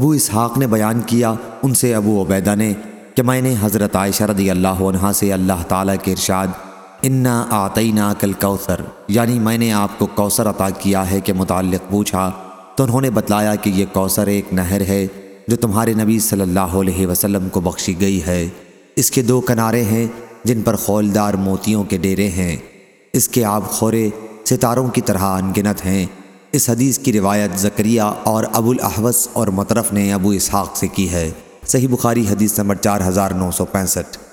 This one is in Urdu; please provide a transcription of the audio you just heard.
ابو اسحاق نے بیان کیا، ان سے ابو عبیدہ نے کہ میں نے حضرت عائشہ رضی اللہ عنہ سے اللہ تعالیٰ کے ارشاد، انا آتئینہ کل کوثر یعنی میں نے آپ کو کوثر عطا کیا ہے کہ متعلق پوچھا، تو انہوں نے بتلایا کہ یہ کوثر ایک نہر ہے جو تمہارے نبی صلی اللہ علیہ وسلم کو بخشی گئی ہے۔ اس کے دو کنارے ہیں جن پر خولدار موتیوں کے ڈیرے ہیں۔ اس کے آب خورے، ستاروں کی طرح انگنت ہیں۔ اس حدیث کی روایت زکریہ اور ابو الاحوس اور مطرف نے ابو اسحاق سے کی ہے۔ صحیح بخاری حدیث نمبر چار ہزار نو سو پینسٹھ۔